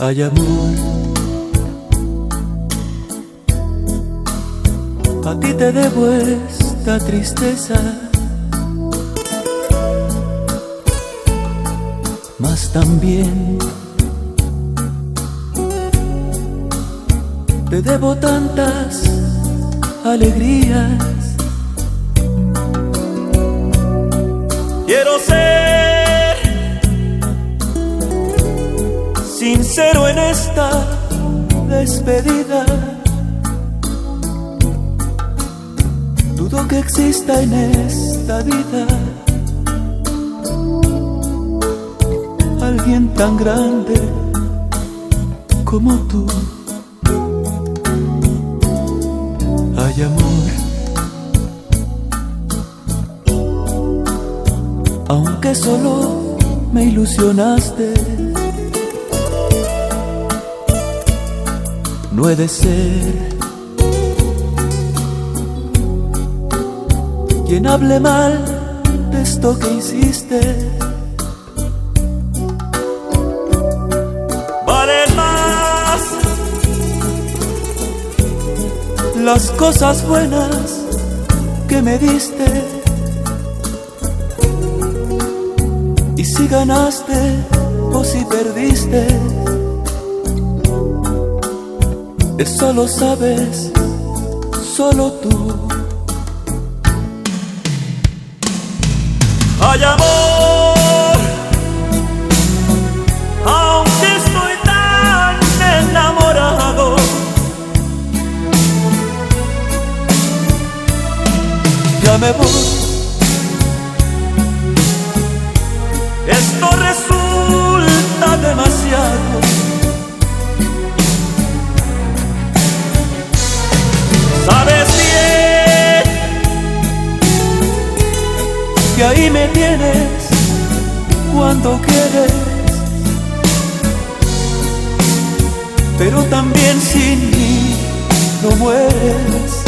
Hay amor. A ti te debo esta tristeza. Mas también te debo tantas alegrías. Quiero ser sincero en esta despedida. Dudo que exista en esta vida alguien tan grande como tú. Hay amor. Aunque solo me ilusionaste, no he de ser quien hable mal de esto que hiciste. Valen más las cosas buenas que me diste. Y si ganaste o si perdiste, eso lo sabes solo tú. Hay amor, aunque estoy tan enamorado. Ya me voy. Que ahí me tienes cuando quieres, pero también sin mí no mueres.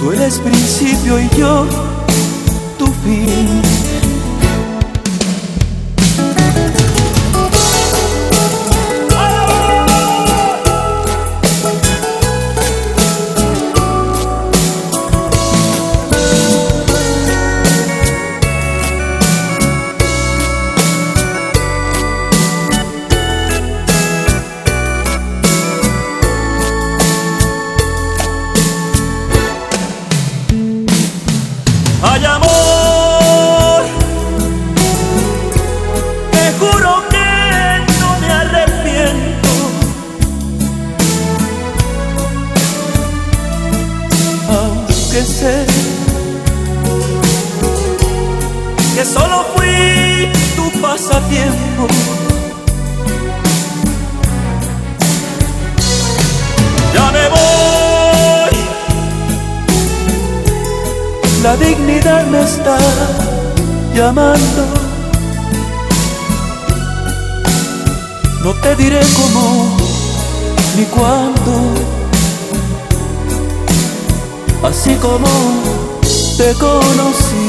Tú eres principio y yo tu fin. Hay amor, te juro que no me arrepiento. Aunque sé que solo fui tu pasatiempo. La dignidad me está llamando. No te diré cómo ni cuándo. Así como te conocí.